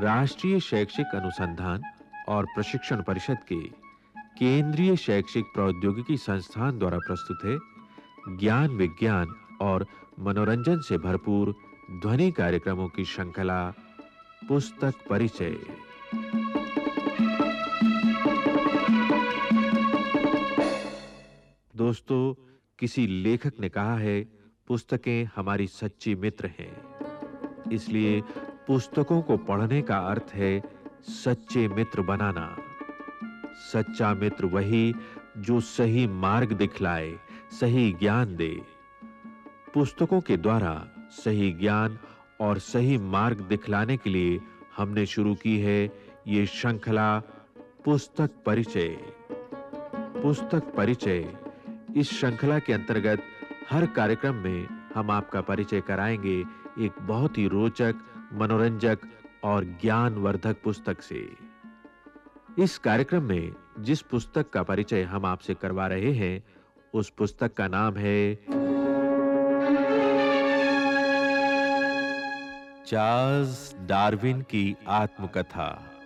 राष्ट्रीय शैक्षिक अनुसंधान और प्रशिक्षण परिषद के केंद्रीय शैक्षिक प्रौद्योगिकी संस्थान द्वारा प्रस्तुत है ज्ञान विज्ञान और मनोरंजन से भरपूर ध्वनि कार्यक्रमों की श्रृंखला पुस्तक परिचय। दोस्तों, किसी लेखक ने कहा है, पुस्तकें हमारी सच्ची मित्र हैं। इसलिए पुस्तकों को पढ़ने का अर्थ है सच्चे मित्र बनाना। सच्चा मित्र वही जो सही मार्ग दिखलाए, सही ज्ञान दे। पुस्तकों के द्वारा सही ज्ञान और सही मार्ग दिखलाने के लिए हमने शुरू की है ये श्रृंखला पुस्तक परिचय। पुस्तक परिचय इस श्रृंखला के अंतर्गत हर कार्यक्रम में हम आपका परिचय कराएँगे एक बहुत ही रोचक, मनोरंजक और ज्ञानवर्धक पुस्तक से। इस कार्यक्रम में जिस पुस्तक का परिचय हम आपसे करवा रहे हैं, उस पुस्तक का नाम है चार्ल्स डार्विन की आत्मकथा।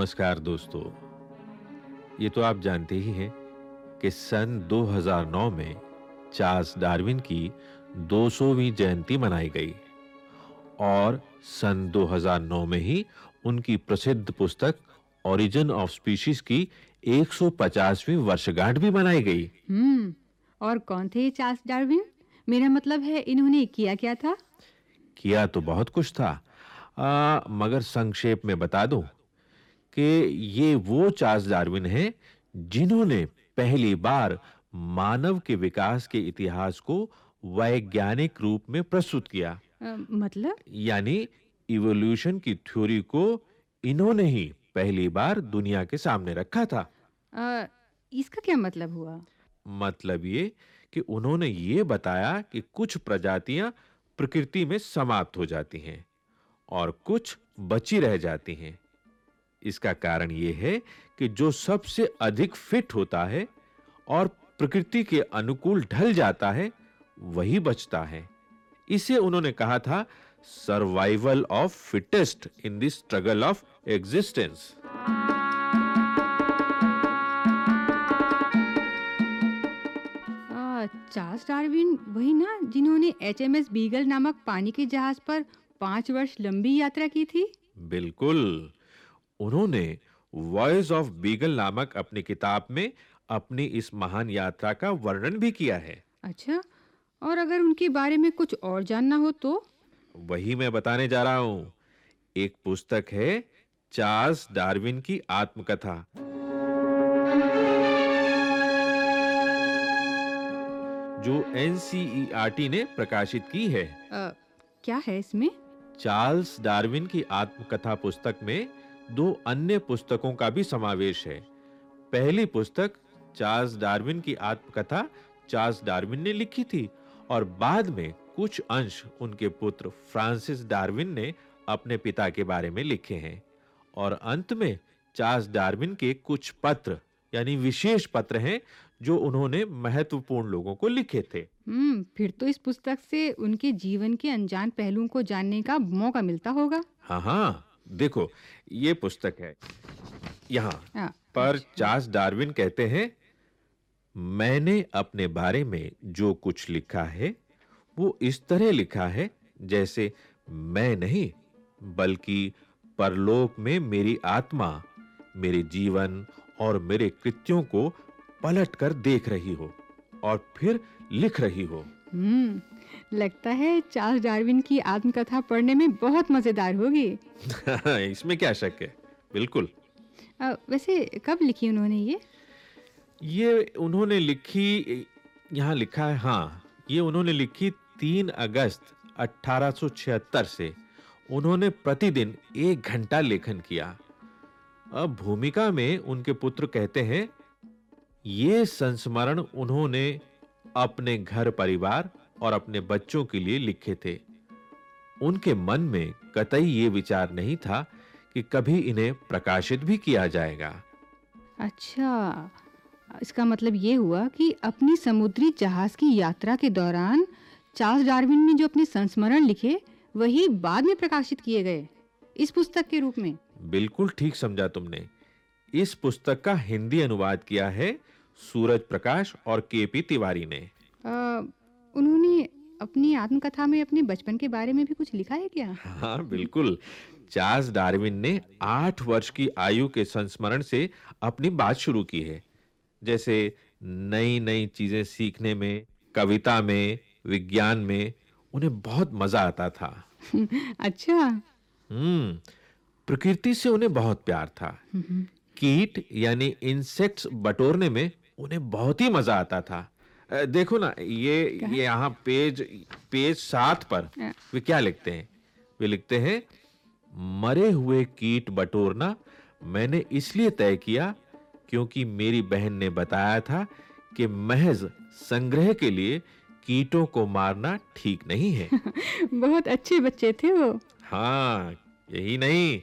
नमस्कार दोस्तों। ये तो आप जानते ही हैं कि सन 2009 में चार्ल्स डार्विन की 200वीं जयंती मनाई गई और सन 2009 में ही उनकी प्रसिद्ध पुस्तक ओरिजिन ऑफ़ स्पीशीज की 150वीं वर्षगांठ भी मनाई गई। हम्म और कौन थे ये चार्ल्स डार्विन? मेरा मतलब है इन्होंने किया क्या था? किया तो बहुत कुछ था। आ, मगर संक्षेप में बता दूँ कि ये वो चार्ल्स डार्विन हैं जिन्होंने पहली बार मानव के विकास के इतिहास को वैज्ञानिक रूप में प्रस्तुत किया। मतलब? यानी इवोल्यूशन की थ्योरी को इन्होंने ही पहली बार दुनिया के सामने रखा था। अ, इसका क्या मतलब हुआ? मतलब ये कि उन्होंने ये बताया कि कुछ प्रजातियाँ प्रकृति में समाप्त हो जाती हैं और कुछ बची रह जाती हैं। इसका कारण ये है कि जो सबसे अधिक फिट होता है और प्रकृति के अनुकूल ढल जाता है वही बचता है। इसे उन्होंने कहा था survival of fittest in this struggle of existence Charles Darwin वही ना जिन्होंने एचएमएस बीगल नामक पानी के जहाज़ पर पाँच वर्ष लंबी यात्रा की थी? बिल्कुल। उन्होंने वॉइस ऑफ़ बीगल नामक अपनी किताब में अपनी इस महान यात्रा का वर्णन भी किया है। अच्छा और अगर उनके बारे में कुछ और जानना हो तो? वही मैं बताने जा रहा हूँ। एक पुस्तक है चार्ल्स डार्विन की आत्मकथा। जो एनसीईआरटी ने प्रकाशित की है। अ, क्या है इसमें? चार्ल्स डार्विन की आत्मकथा पुस्तक में दो अन्य पुस्तकों का भी समावेश है। पहली पुस्तक चार्ल्स डार्विन की आत्मकथा चार्ल्स डार्विन ने लिखी थी और बाद में कुछ अंश उनके पुत्र फ्रांसिस डार्विन ने अपने पिता के बारे में लिखे हैं। और अंत में चार्ल्स डार्विन के कुछ पत्र यानी विशेष पत्र हैं जो उन्होंने महत्वपूर्ण लोगों को लिखे थे। हम्म फिर तो इस पुस्तक से उनके जीवन के अनजान पहलुओं को जानने का मौका मिलता होगा। हाँ हाँ। देखो ये पुस्तक है। यहाँ हाँ, पर चार्ल्स डार्विन कहते हैं मैंने अपने बारे में जो कुछ लिखा है वो इस तरह लिखा है जैसे मैं नहीं बल्कि परलोक में मेरी आत्मा मेरे जीवन और मेरे कृत्यों को पलट कर देख रही हो और फिर लिख रही हो। हम्म। लगता है चार्ल्स डार्विन की आत्मकथा पढ़ने में बहुत मज़ेदार होगी। इसमें क्या शक है? बिल्कुल। अ, वैसे कब लिखी उन्होंने ये? ये उन्होंने लिखी यहाँ लिखा है हाँ ये उन्होंने लिखी 3 अगस्त 1876 से। उन्होंने प्रतिदिन एक घंटा लेखन किया। अब भूमिका में उनके पुत्र कहते हैं ये संस्मरण उन्होंने अपने घर परिवार और अपने बच्चों के लिए लिखे थे। उनके मन में कतई ये विचार नहीं था कि कभी इन्हें प्रकाशित भी किया जाएगा। अच्छा इसका मतलब ये हुआ कि अपनी समुद्री जहाज़ की यात्रा के दौरान चार्ल्स डार्विन ने जो अपने संस्मरण लिखे वही बाद में प्रकाशित किए गए इस पुस्तक के रूप में। बिल्कुल ठीक समझा तुमने। इस पुस्तक का हिंदी अनुवाद किया है सूरज प्रकाश और केपी तिवारी ने। आ, उन्होंने अपनी आत्मकथा में अपने बचपन के बारे में भी कुछ लिखा है क्या? हाँ बिल्कुल। चार्ल्स डार्विन ने आठ वर्ष की आयु के संस्मरण से अपनी बात शुरू की है। जैसे नई नई चीज़ें सीखने में कविता में विज्ञान में उन्हें बहुत मज़ा आता था। अच्छा। हम्म प्रकृति से उन्हें बहुत प्यार था। कीट यानी इंसेक्ट्स बटोरने में उन्हें बहुत ही मज़ा आता था। देखो ना ये ये यहाँ पेज पेज सात पर हाँ। वे क्या लिखते हैं? वे लिखते हैं मरे हुए कीट बटोरना मैंने इसलिए तय किया क्योंकि मेरी बहन ने बताया था कि महज संग्रह के लिए कीटों को मारना ठीक नहीं है। बहुत अच्छे बच्चे थे वो। हाँ यही नहीं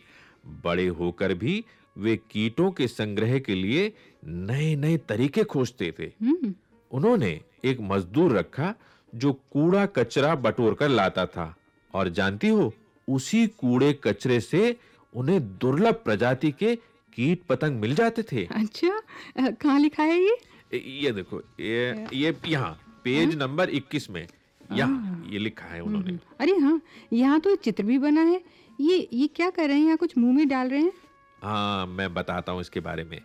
बड़े होकर भी वे कीटों के संग्रह के लिए नए नए तरीके खोजते थे। हम्म। उन्होंने एक मजदूर रखा जो कूड़ा कचरा बटोर कर लाता था। और जानती हो उसी कूड़े कचरे से उन्हें दुर्लभ प्रजाति के कीट पतंग मिल जाते थे। अच्छा कहाँ लिखा है ये? ये देखो ये ये यहाँ पेज नंबर 21 में यहाँ ये लिखा है उन्होंने। अरे हाँ यहाँ तो चित्र भी बना है। ये ये क्या कर रहे हैं? यहाँ कुछ मुँह में डाल रहे हैं? हाँ मैं बताता हूँ इसके बारे में।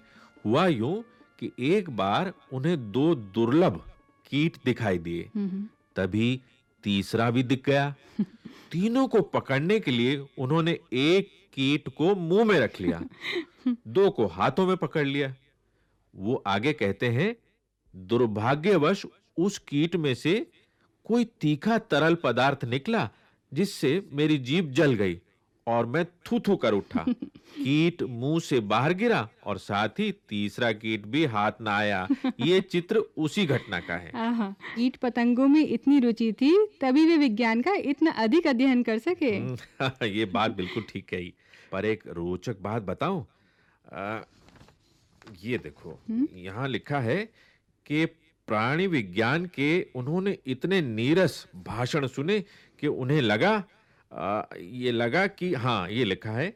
हुआ यूँ कि एक बार उन्हें दो दुर्लभ कीट दिखाई दिए। तभी तीसरा भी दिख गया। तीनों को पकड़ने के लिए उन्होंने एक कीट को मुँह में रख लिया। दो को हाथों में पकड़ लिया। वो आगे कहते हैं दुर्भाग्यवश उस कीट में से कोई तीखा तरल पदार्थ निकला जिससे मेरी जीभ जल गई। और मैं थू थू कर उठा। कीट मुँह से बाहर गिरा और साथ ही तीसरा कीट भी हाथ ना आया। ये चित्र उसी घटना का है। आहा कीट पतंगों में इतनी रुचि थी तभी वे विज्ञान का इतना अधिक अध्ययन कर सके। हम्म, ये बात बिल्कुल ठीक कही। पर एक रोचक बात बताऊँ? ये देखो यहाँ लिखा है कि प्राणी विज्ञान के उन्होंने इतने नीरस भाषण सुने कि उन्हें लगा आ, ये लगा कि हाँ ये लिखा है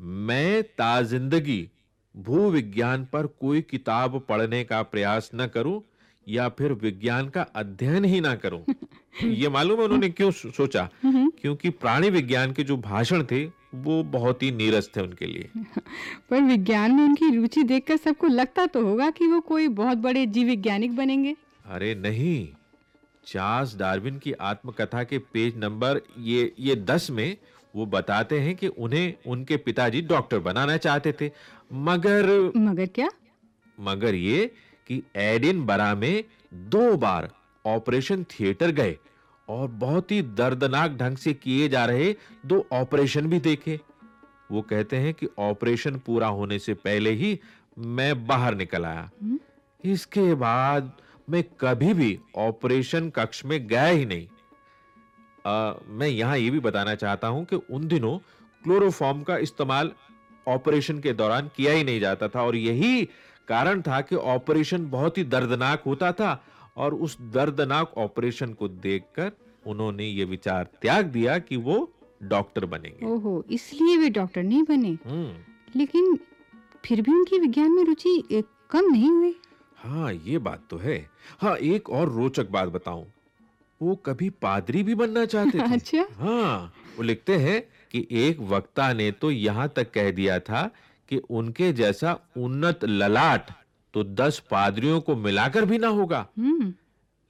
मैं ताजिंदगी भू विज्ञान पर कोई किताब पढ़ने का प्रयास न करूँ या फिर विज्ञान का अध्ययन ही ना करूँ। ये मालूम है उन्होंने क्यों सोचा? क्योंकि प्राणी विज्ञान के जो भाषण थे वो बहुत ही नीरस थे उनके लिए। पर विज्ञान में उनकी रुचि देखकर सबको लगता तो होगा कि वो कोई बहुत बड़े जीव वैज्ञानिक बनेंगे। अरे नहीं। चार्ल्स डार्विन की आत्मकथा के पेज नंबर ये ये दस में वो बताते हैं कि उन्हें उनके पिताजी डॉक्टर बनाना चाहते थे। मगर मगर क्या? मगर ये कि एडिन बरा में दो बार ऑपरेशन थिएटर गए और बहुत ही दर्दनाक ढंग से किए जा रहे दो ऑपरेशन भी देखे। वो कहते हैं कि ऑपरेशन पूरा होने से पहले ही मैं बाहर निकल आया। हम्म? इसके बाद मैं कभी भी ऑपरेशन कक्ष में गया ही नहीं। आ, मैं यहाँ ये भी बताना चाहता हूँ कि उन दिनों क्लोरोफॉर्म का इस्तेमाल ऑपरेशन के दौरान किया ही नहीं जाता था और यही कारण था कि ऑपरेशन बहुत ही दर्दनाक होता था और उस दर्दनाक ऑपरेशन को देखकर उन्होंने ये विचार त्याग दिया कि वो डॉक्टर बनेंगे। ओहो इसलिए वे डॉक्टर नहीं बने। हम्म। लेकिन फिर भी उनकी विज्ञान में रुचि कम नहीं हुई। हाँ ये बात तो है। हाँ एक और रोचक बात बताऊँ। वो कभी पादरी भी बनना चाहते थे। अच्छा। हाँ वो लिखते हैं कि एक वक्ता ने तो यहाँ तक कह दिया था कि उनके जैसा उन्नत ललाट तो दस पादरियों को मिलाकर भी ना होगा। हम्म।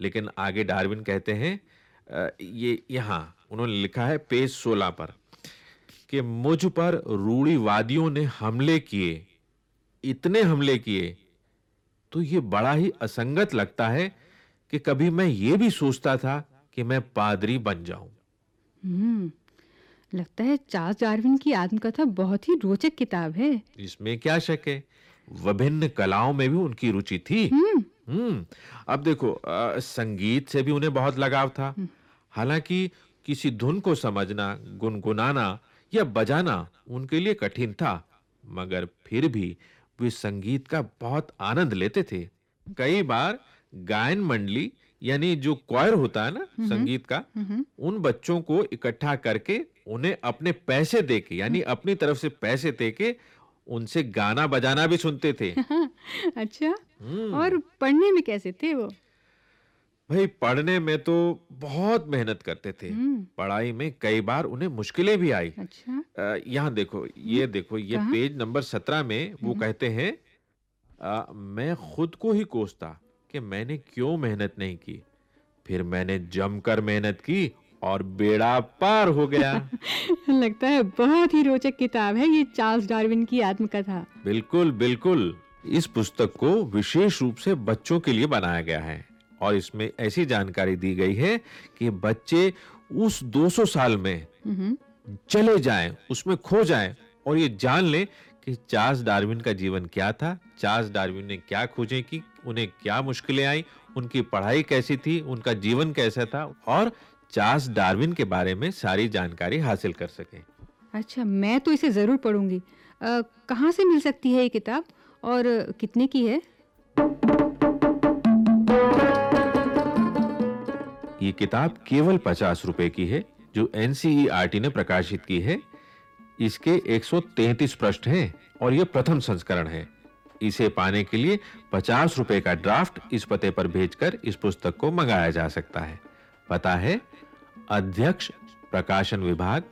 लेकिन आगे डार्विन कहते हैं ये यहाँ उन्होंने लिखा है पेज 16 पर कि मुझ पर रूढ़ीवादियों ने हमले किए इतने हमले किए तो ये बड़ा ही असंगत लगता है कि कभी मैं ये भी सोचता था कि मैं पादरी बन जाऊँ। हम्म लगता है चार्ल्स डार्विन की आत्मकथा बहुत ही रोचक किताब है। इसमें क्या शक है? विभिन्न कलाओं में भी उनकी रुचि थी। हम्म। हम्म अब देखो अ, संगीत से भी उन्हें बहुत लगाव था। हालाँकि किसी धुन को समझना गुनगुनाना या बजाना उनके लिए कठिन था मगर फिर भी वे संगीत का बहुत आनंद लेते थे। कई बार गायन मंडली यानी जो क्वायर होता है ना संगीत का हम्म उन बच्चों को इकट्ठा करके उन्हें अपने पैसे देके यानी अपनी तरफ़ से पैसे देके उनसे गाना बजाना भी सुनते थे। अच्छा। हम्म, और पढ़ने में कैसे थे वो? भाई पढ़ने में तो बहुत मेहनत करते थे। हम्म। पढ़ाई में कई बार उन्हें मुश्किलें भी आई। अच्छा। अ, यहाँ देखो ये देखो ये कहाँ? पेज नंबर सत्रह में वो हम्म। कहते हैं अ, मैं खुद को ही कोसता कि मैंने क्यों मेहनत नहीं की? फिर मैंने जमकर मेहनत की और बेड़ा पार हो गया। लगता है बहुत ही रोचक किताब है ये चार्ल्स डार्विन की आत्मकथा। बिल्कुल बिल्कुल। इस पुस्तक को विशेष रूप से बच्चों के लिए बनाया गया है। और इसमें ऐसी जानकारी दी गई है कि बच्चे उस 200 साल में हम्म। चले जाएँ उसमें खो जाएँ और ये जान लें कि चार्ल्स डार्विन का जीवन क्या था चार्ल्स डार्विन ने क्या खोजें की उन्हें क्या मुश्किलें आई उनकी पढ़ाई कैसी थी उनका जीवन कैसा था और चार्ल्स डार्विन के बारे में सारी जानकारी हासिल कर सकें। अच्छा मैं तो इसे ज़रूर पढ़ूँगी। कहाँ से मिल सकती है ये किताब और कितने की है? ये किताब केवल पचास रुपए की है, जो एनसीईआरटी ने प्रकाशित की है। इसके 133 पृष्ठ हैं और यह प्रथम संस्करण है। इसे पाने के लिए पचास रुपए का ड्राफ्ट इस पते पर भेजकर इस पुस्तक को मंगाया जा सकता है। पता है, अध्यक्ष, प्रकाशन विभाग,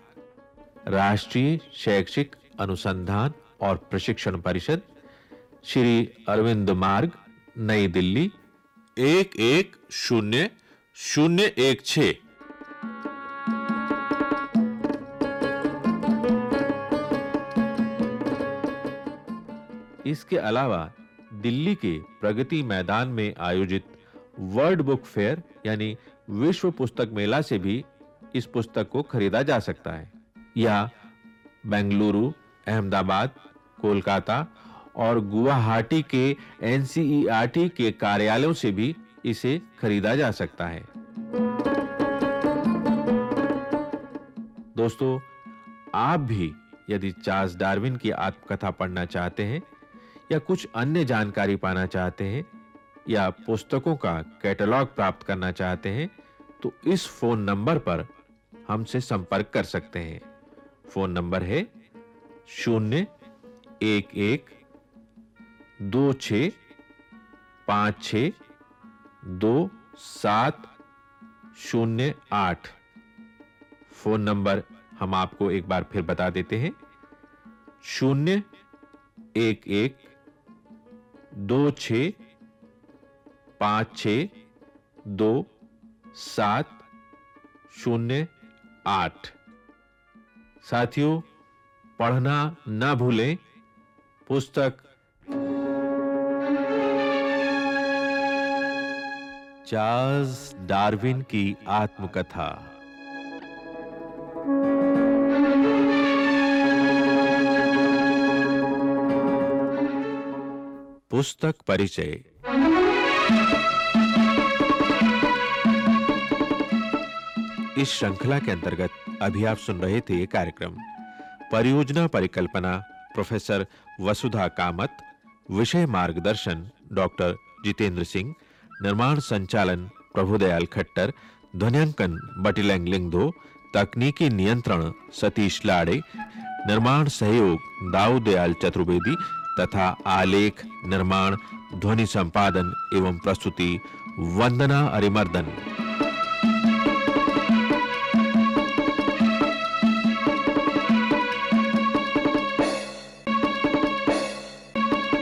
राष्ट्रीय शैक्षिक अनुसंधान और प्रशिक्षण परिषद, श्री अरविंद मार्ग, नई दिल्ली, एक एक शून्य शून्य एक छ। इसके अलावा दिल्ली के प्रगति मैदान में आयोजित वर्ल्ड बुक फेयर, यानी विश्व पुस्तक मेला से भी इस पुस्तक को खरीदा जा सकता है। या बेंगलुरु, अहमदाबाद, कोलकाता और गुवाहाटी के एनसीईआरटी के कार्यालयों से भी इसे खरीदा जा सकता है। दोस्तों, आप भी यदि चार्ल्स डार्विन की आत्मकथा पढ़ना चाहते हैं, या कुछ अन्य जानकारी पाना चाहते हैं, या पुस्तकों का कैटलॉग प्राप्त करना चाहते हैं तो इस फ़ोन नंबर पर हमसे संपर्क कर सकते हैं। फ़ोन नंबर है शून्य एक एक दो छ पाँच छ दो, सात, शून्य, आठ। फ़ोन नंबर हम आपको एक बार फिर बता देते हैं। शून्य, एक एक, दो छ पाँच छ दो, सात, शून्य, आठ। साथियों, पढ़ना ना भूलें, पुस्तक चार्ल्स डार्विन की आत्मकथा। पुस्तक परिचय। इस श्रृंखला के अंतर्गत अभी आप सुन रहे थे कार्यक्रम। परियोजना परिकल्पना, प्रोफेसर वसुधा कामत, विषय मार्गदर्शन डॉक्टर जितेंद्र सिंह निर्माण संचालन, प्रभुदयाल खट्टर, ध्वनियांकन, बटिलैंग लिंगदो, तकनीकी नियंत्रण, सतीश लाड़े, निर्माण सहयोग, दाऊदयाल चतुर्वेदी तथा आलेख, निर्माण, ध्वनि संपादन एवं प्रस्तुति, वंदना अरिमर्दन।